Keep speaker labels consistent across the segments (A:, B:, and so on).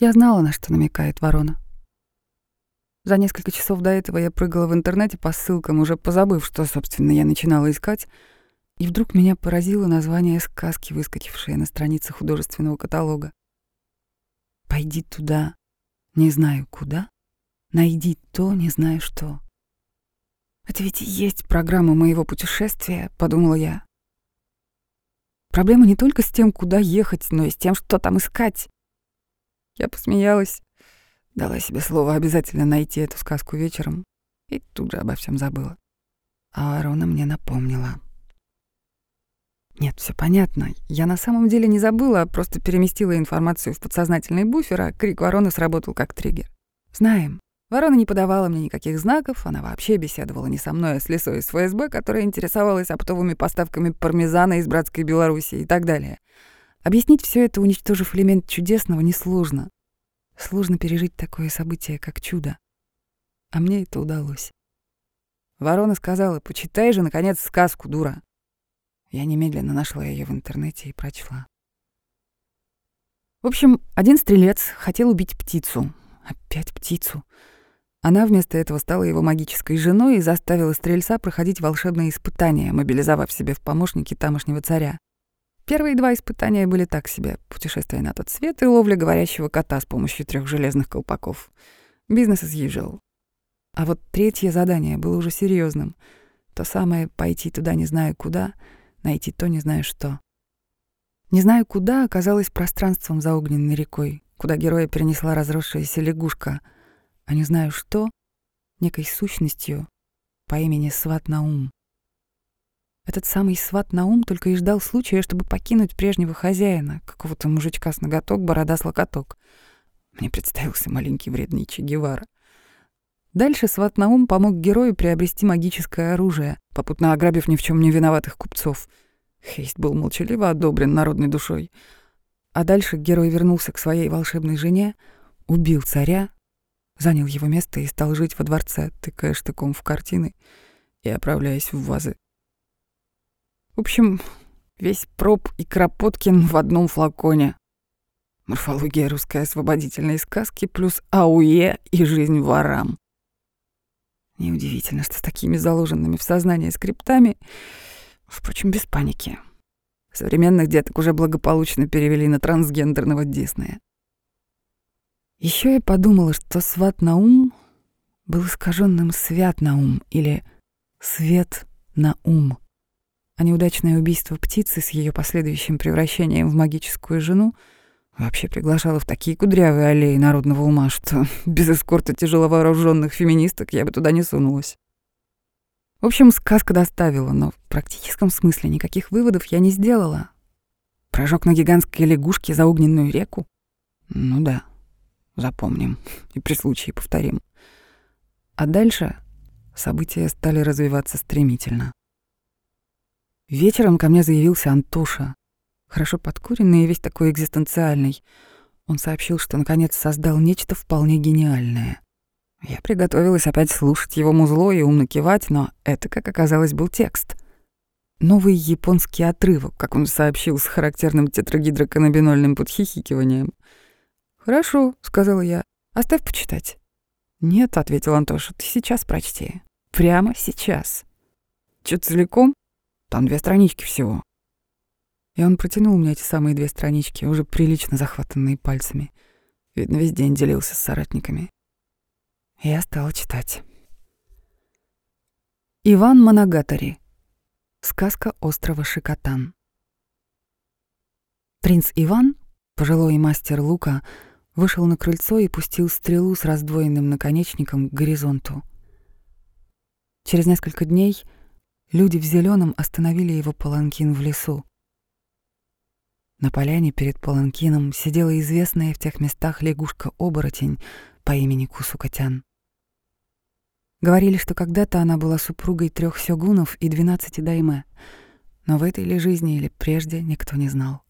A: Я знала, на что намекает ворона. За несколько часов до этого я прыгала в интернете по ссылкам, уже позабыв, что, собственно, я начинала искать, и вдруг меня поразило название сказки, выскочившее на странице художественного каталога. «Пойди туда, не знаю куда, найди то, не знаю что». «Это ведь и есть программа моего путешествия», — подумала я. Проблема не только с тем, куда ехать, но и с тем, что там искать. Я посмеялась, дала себе слово обязательно найти эту сказку вечером и тут же обо всем забыла. А Арона мне напомнила. Нет, все понятно. Я на самом деле не забыла, а просто переместила информацию в подсознательный буфер, а крик вороны сработал как триггер. Знаем, Ворона не подавала мне никаких знаков, она вообще беседовала не со мной, а с лисой из ФСБ, которая интересовалась оптовыми поставками пармезана из братской Беларуси и так далее. Объяснить все это, уничтожив элемент чудесного, несложно. Сложно пережить такое событие, как чудо. А мне это удалось. Ворона сказала, почитай же, наконец, сказку, дура. Я немедленно нашла ее в интернете и прочла. В общем, один стрелец хотел убить птицу. Опять птицу. Она вместо этого стала его магической женой и заставила стрельца проходить волшебные испытания, мобилизовав себе в помощники тамошнего царя. Первые два испытания были так себе — путешествие на тот свет и ловля говорящего кота с помощью трех железных колпаков. Бизнес usual. А вот третье задание было уже серьезным. То самое «пойти туда не знаю куда», найти то не знаю что. Не знаю куда оказалось пространством за огненной рекой, куда героя перенесла разросшаяся лягушка — а не знаю что, некой сущностью по имени Сват Наум. Этот самый Сват Наум только и ждал случая, чтобы покинуть прежнего хозяина, какого-то мужичка с ноготок, борода с локоток. Мне представился маленький вредный Че Гевара. Дальше Сват Наум помог герою приобрести магическое оружие, попутно ограбив ни в чем не виноватых купцов. Хейст был молчаливо одобрен народной душой. А дальше герой вернулся к своей волшебной жене, убил царя, занял его место и стал жить во дворце, тыкая штыком в картины и оправляясь в вазы. В общем, весь проб и Кропоткин в одном флаконе. Морфология русской освободительной сказки плюс АУЕ и жизнь ворам. Неудивительно, что с такими заложенными в сознание скриптами, впрочем, без паники. Современных деток уже благополучно перевели на трансгендерного Диснея. Еще я подумала, что сват на ум был искаженным свят на ум или свет на ум. А неудачное убийство птицы с ее последующим превращением в магическую жену вообще приглашало в такие кудрявые аллеи народного ума, что без эскорта тяжеловооруженных феминисток я бы туда не сунулась. В общем, сказка доставила, но в практическом смысле никаких выводов я не сделала. Прожог на гигантской лягушке за огненную реку? Ну да. Запомним и при случае повторим. А дальше события стали развиваться стремительно. Вечером ко мне заявился Антоша, хорошо подкуренный и весь такой экзистенциальный. Он сообщил, что наконец создал нечто вполне гениальное. Я приготовилась опять слушать его музло и умно кивать, но это, как оказалось, был текст. Новый японский отрывок, как он сообщил с характерным тетрагидроканабинольным подхихикиванием — «Хорошо», — сказала я. «Оставь почитать». «Нет», — ответил Антоша, — «ты сейчас прочти. Прямо сейчас». «Чё целиком? Там две странички всего». И он протянул мне эти самые две странички, уже прилично захватанные пальцами. Видно, весь день делился с соратниками. Я стала читать. Иван Моногатари. Сказка острова Шикотан. Принц Иван, пожилой мастер лука, вышел на крыльцо и пустил стрелу с раздвоенным наконечником к горизонту. Через несколько дней люди в зеленом остановили его паланкин в лесу. На поляне перед паланкином сидела известная в тех местах лягушка-оборотень по имени Кусукатян. Говорили, что когда-то она была супругой трех сёгунов и двенадцати дайме, но в этой ли жизни или прежде никто не знал.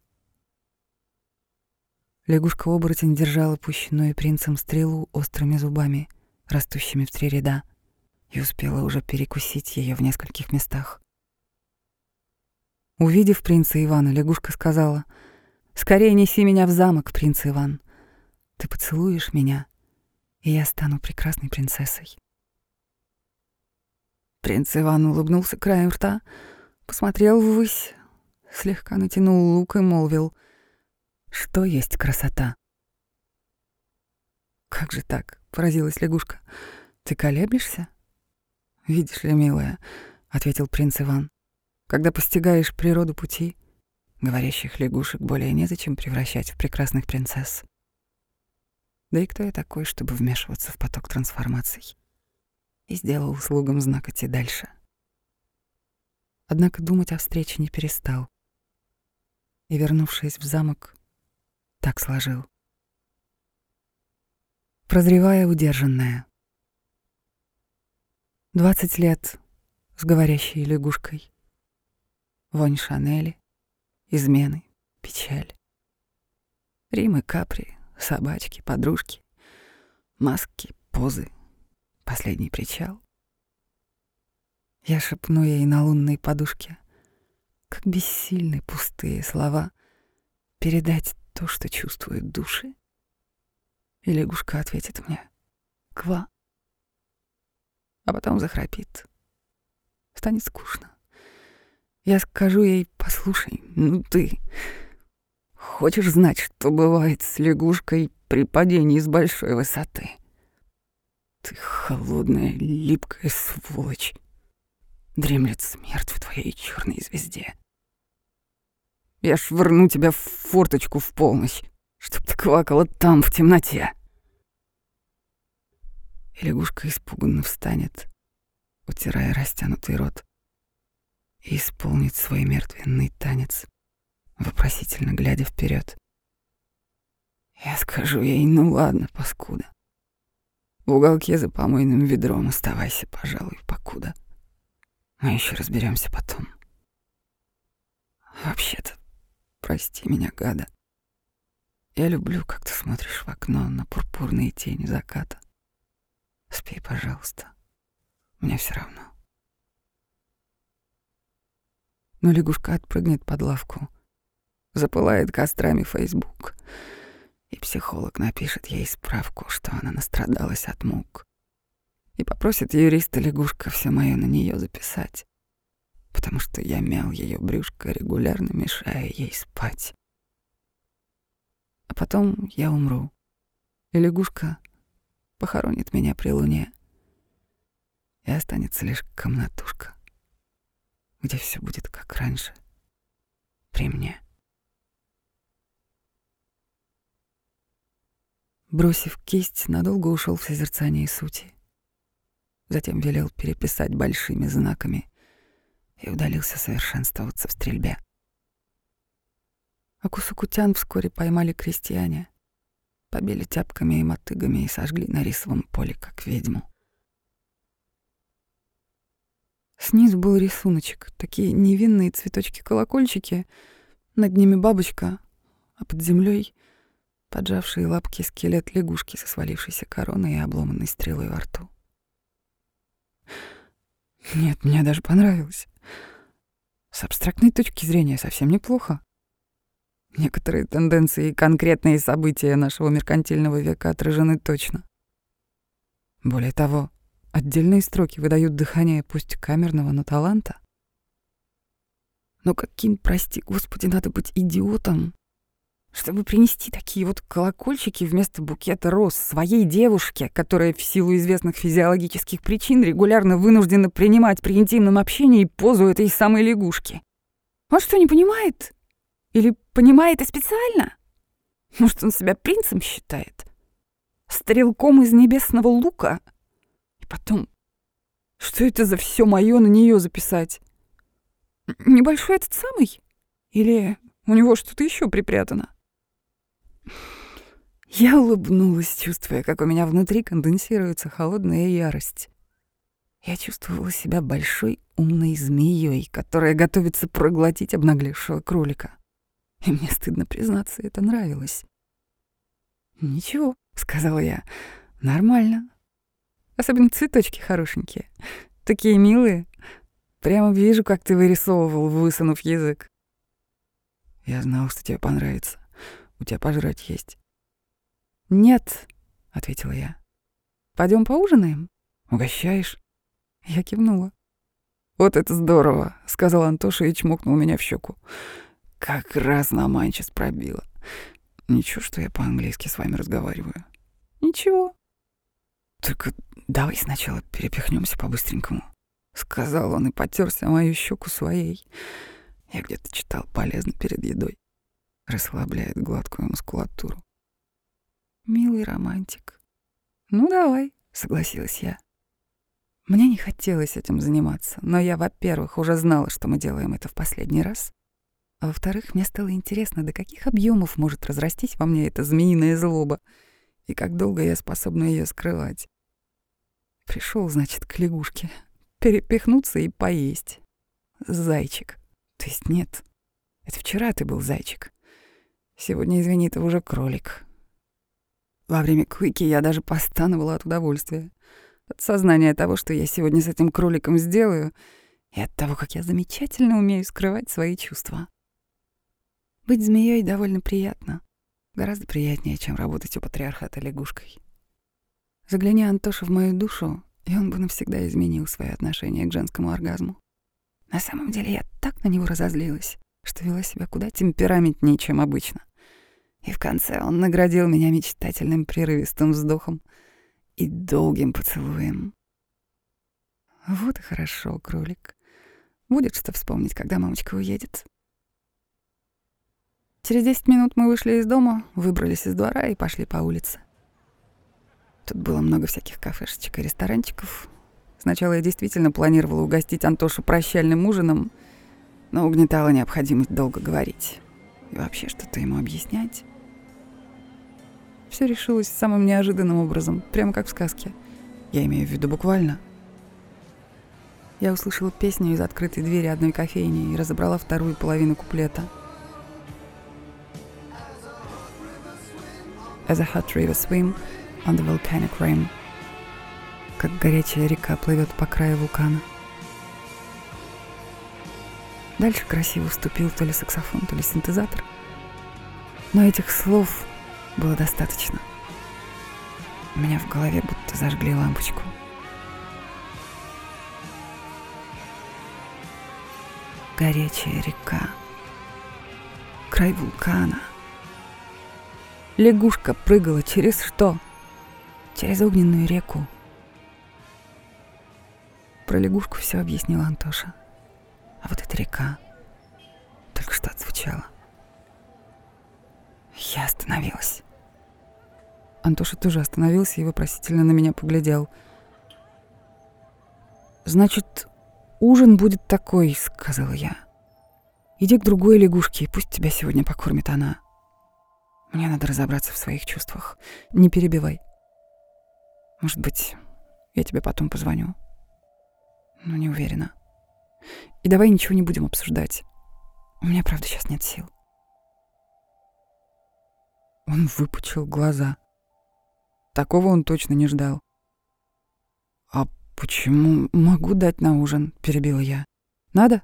A: Лягушка-оборотень держала пущенную принцем стрелу острыми зубами, растущими в три ряда, и успела уже перекусить ее в нескольких местах. Увидев принца Ивана, лягушка сказала, «Скорее неси меня в замок, принц Иван. Ты поцелуешь меня, и я стану прекрасной принцессой. Принц Иван улыбнулся краем рта, посмотрел ввысь, слегка натянул лук и молвил, что есть красота. «Как же так?» — поразилась лягушка. «Ты колеблешься?» «Видишь ли, милая», — ответил принц Иван, — «когда постигаешь природу пути, говорящих лягушек более незачем превращать в прекрасных принцесс. Да и кто я такой, чтобы вмешиваться в поток трансформаций?» И сделал слугам знак идти дальше. Однако думать о встрече не перестал. И, вернувшись в замок, так сложил. Прозревая удержанное — 20 лет с говорящей лягушкой. Вонь Шанели, измены, печаль. Римы, капри, собачки, подружки, маски, позы, последний причал. Я шепну ей на лунной подушке, как бессильны пустые слова, передать то, что чувствуют души. И лягушка ответит мне. Ква. А потом захрапит. Станет скучно. Я скажу ей «Послушай, ну ты хочешь знать, что бывает с лягушкой при падении с большой высоты?» Ты холодная, липкая сволочь. Дремлет смерть в твоей черной звезде. Я швырну тебя в форточку в полночь, чтоб ты квакала там, в темноте. И лягушка испуганно встанет, утирая растянутый рот, и исполнит свой мертвенный танец, вопросительно глядя вперед. Я скажу ей, ну ладно, паскуда. В уголке за помойным ведром оставайся, пожалуй, покуда. Мы еще разберемся потом. Вообще-то, прости меня, гада. Я люблю, как ты смотришь в окно на пурпурные тени заката. Спи, пожалуйста. Мне все равно. Но лягушка отпрыгнет под лавку, запылает кострами Фейсбук, и психолог напишет ей справку, что она настрадалась от мук, и попросит юриста лягушка все мое на нее записать, потому что я мял ее брюшко, регулярно мешая ей спать. А потом я умру, и лягушка похоронит меня при луне. И останется лишь комнатушка, где все будет как раньше, при мне. Бросив кисть, надолго ушел в созерцание сути. Затем велел переписать большими знаками и удалился совершенствоваться в стрельбе. А кусокутян вскоре поймали крестьяне — побили тяпками и мотыгами и сожгли на рисовом поле, как ведьму. Снизу был рисуночек, такие невинные цветочки-колокольчики, над ними бабочка, а под землей поджавшие лапки скелет лягушки со свалившейся короной и обломанной стрелой во рту. Нет, мне даже понравилось. С абстрактной точки зрения совсем неплохо. Некоторые тенденции и конкретные события нашего меркантильного века отражены точно. Более того, отдельные строки выдают дыхание пусть камерного, но таланта. Но каким, прости господи, надо быть идиотом, чтобы принести такие вот колокольчики вместо букета роз своей девушке, которая в силу известных физиологических причин регулярно вынуждена принимать при интимном общении позу этой самой лягушки. Он что, не понимает? Или понимает и специально? Может, он себя принцем считает? Стрелком из небесного лука? И потом, что это за все мое на нее записать? Небольшой этот самый? Или у него что-то еще припрятано? Я улыбнулась, чувствуя, как у меня внутри конденсируется холодная ярость. Я чувствовала себя большой умной змеей, которая готовится проглотить обнаглевшего кролика. И мне стыдно признаться, это нравилось. «Ничего», — сказала я, — «нормально. Особенно цветочки хорошенькие. Такие милые. Прямо вижу, как ты вырисовывал, высунув язык». «Я знал, что тебе понравится. У тебя пожрать есть». «Нет», — ответила я. Пойдем поужинаем? Угощаешь?» Я кивнула. «Вот это здорово», — сказал Антоша и чмокнул меня в щеку. «Как раз на манчес пробило. Ничего, что я по-английски с вами разговариваю». «Ничего». «Только давай сначала перепихнемся по-быстренькому», — сказал он и потерся мою щеку своей. Я где-то читал полезно перед едой. Расслабляет гладкую мускулатуру. Милый романтик. Ну давай, согласилась я. Мне не хотелось этим заниматься, но я, во-первых, уже знала, что мы делаем это в последний раз, а во-вторых, мне стало интересно, до каких объемов может разрастись во мне эта змеиная злоба и как долго я способна ее скрывать. Пришел, значит, к лягушке, перепихнуться и поесть. Зайчик. То есть нет, это вчера ты был зайчик. Сегодня, извини, ты уже кролик. Во время квики я даже постановала от удовольствия. От сознания того, что я сегодня с этим кроликом сделаю, и от того, как я замечательно умею скрывать свои чувства. Быть змеей довольно приятно. Гораздо приятнее, чем работать у патриархата лягушкой. Загляни Антоша в мою душу, и он бы навсегда изменил свои отношения к женскому оргазму. На самом деле я так на него разозлилась, что вела себя куда темпераментнее, чем обычно. И в конце он наградил меня мечтательным прерывистым вздохом и долгим поцелуем. Вот и хорошо, кролик. Будет что вспомнить, когда мамочка уедет. Через десять минут мы вышли из дома, выбрались из двора и пошли по улице. Тут было много всяких кафешечек и ресторанчиков. Сначала я действительно планировала угостить Антошу прощальным ужином, но угнетала необходимость долго говорить и вообще что-то ему объяснять. Все решилось самым неожиданным образом, прямо как в сказке. Я имею в виду буквально. Я услышала песню из открытой двери одной кофейни и разобрала вторую половину куплета. As a hot river swim on the volcanic rim. Как горячая река плывет по краю вулкана. Дальше красиво вступил то ли саксофон, то ли синтезатор. Но этих слов было достаточно. У меня в голове будто зажгли лампочку. Горячая река. Край вулкана. Лягушка прыгала через что? Через огненную реку. Про лягушку все объяснила Антоша. А вот эта река только что отзвучала. Я остановилась. Антоша тоже остановился и вопросительно на меня поглядел. «Значит, ужин будет такой», — сказала я. «Иди к другой лягушке, и пусть тебя сегодня покормит она. Мне надо разобраться в своих чувствах. Не перебивай. Может быть, я тебе потом позвоню. Но не уверена. И давай ничего не будем обсуждать. У меня, правда, сейчас нет сил». Он выпучил глаза. Такого он точно не ждал. «А почему могу дать на ужин?» — перебила я. «Надо?»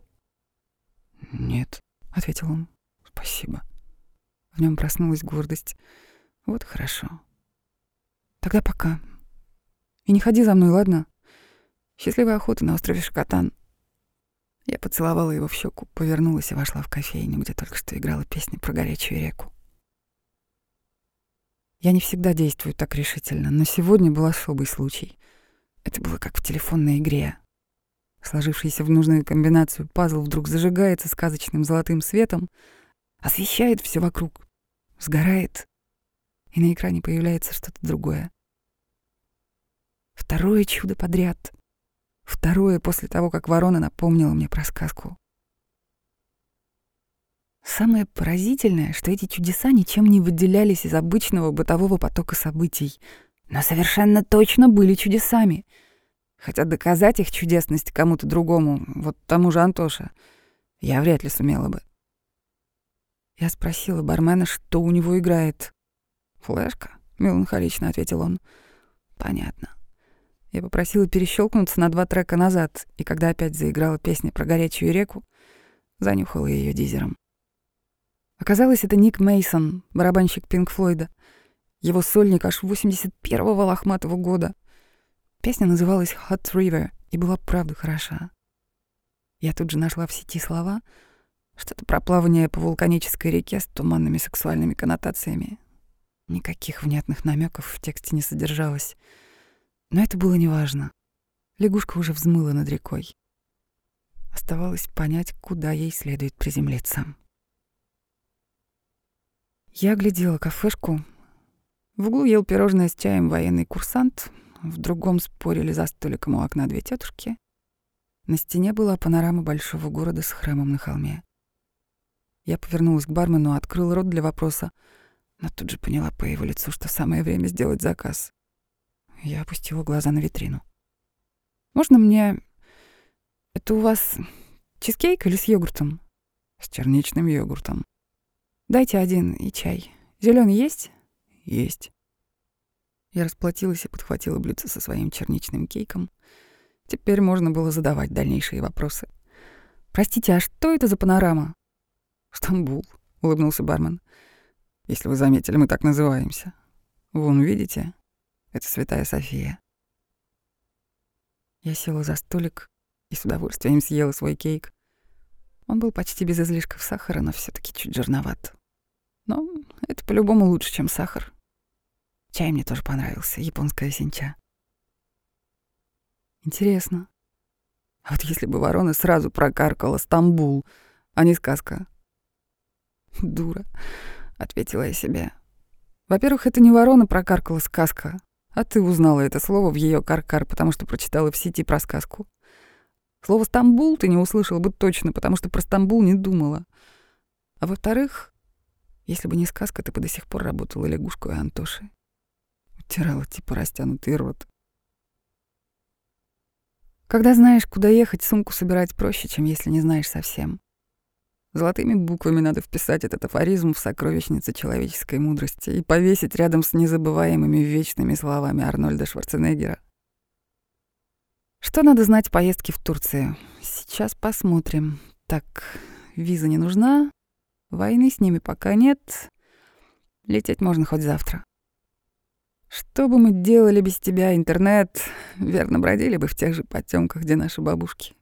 A: «Нет», — ответил он. «Спасибо». В нем проснулась гордость. «Вот хорошо. Тогда пока. И не ходи за мной, ладно? Счастливой охоты на острове Шакатан». Я поцеловала его в щеку, повернулась и вошла в кофейню, где только что играла песня про горячую реку. Я не всегда действую так решительно, но сегодня был особый случай. Это было как в телефонной игре. Сложившийся в нужную комбинацию пазл вдруг зажигается сказочным золотым светом, освещает все вокруг, сгорает, и на экране появляется что-то другое. Второе чудо подряд. Второе после того, как ворона напомнила мне про сказку. Самое поразительное, что эти чудеса ничем не выделялись из обычного бытового потока событий, но совершенно точно были чудесами. Хотя доказать их чудесность кому-то другому, вот тому же Антоше, я вряд ли сумела бы. Я спросила бармена, что у него играет. «Флешка», — меланхолично ответил он. «Понятно». Я попросила перещелкнуться на два трека назад, и когда опять заиграла песня про горячую реку, занюхала ее дизером. Оказалось, это Ник Мейсон, барабанщик Пинк Флойда. Его сольник аж 81-го лохматого года. Песня называлась «Hot River» и была правда хороша. Я тут же нашла в сети слова, что-то про плавание по вулканической реке с туманными сексуальными коннотациями. Никаких внятных намеков в тексте не содержалось. Но это было неважно. Лягушка уже взмыла над рекой. Оставалось понять, куда ей следует приземлиться. Я глядела кафешку. В углу ел пирожное с чаем военный курсант, в другом спорили за столиком у окна две тетушки. На стене была панорама большого города с храмом на холме. Я повернулась к бармену, открыл рот для вопроса, но тут же поняла по его лицу, что самое время сделать заказ. Я опустила глаза на витрину. «Можно мне... Это у вас чизкейк или с йогуртом?»
B: «С черничным йогуртом».
A: «Дайте один и чай. Зеленый есть?»
B: «Есть».
A: Я расплатилась и подхватила блюдце со своим черничным кейком. Теперь можно было задавать дальнейшие вопросы. «Простите, а что это за панорама?»
B: «Стамбул», — улыбнулся бармен. «Если вы заметили, мы так называемся. Вон, видите? Это Святая София».
A: Я села за столик и с удовольствием съела свой кейк. Он был почти без излишков сахара, но все таки чуть жирноват. Но это по-любому лучше, чем сахар. Чай мне тоже понравился, японская синча. Интересно. А вот если бы ворона сразу прокаркала Стамбул, а не сказка? Дура, ответила я себе. Во-первых, это не ворона прокаркала сказка, а ты узнала это слово в ее каркар, потому что прочитала в сети про сказку. Слово «Стамбул» ты не услышала бы точно, потому что про Стамбул не думала. А во-вторых, если бы не сказка, ты бы до сих пор работала лягушкой Антоши. Утирала типа растянутый рот. Когда знаешь, куда ехать, сумку собирать проще, чем если не знаешь совсем. Золотыми буквами надо вписать этот афоризм в сокровищницу человеческой мудрости и повесить рядом с незабываемыми вечными словами Арнольда Шварценеггера. Что надо знать о поездке в Турцию? Сейчас посмотрим. Так, виза не нужна, войны с ними пока нет, лететь можно хоть завтра. Что бы мы делали без тебя, интернет? Верно, бродили бы в тех же потемках, где наши бабушки.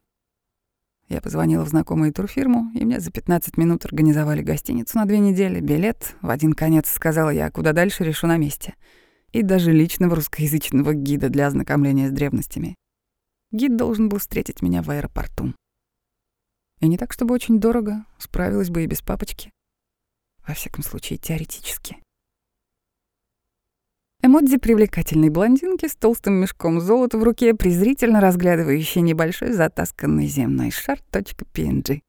A: Я позвонила в знакомую турфирму, и мне за 15 минут организовали гостиницу на две недели, билет. В один конец сказала я, куда дальше решу на месте. И даже личного русскоязычного гида для ознакомления с древностями. Гид должен был встретить меня в аэропорту. И не так, чтобы очень дорого, справилась бы и без папочки. Во всяком случае, теоретически. Эмодзи привлекательной блондинки с толстым мешком золота в руке, презрительно разглядывающей небольшой затасканный земной шар .png.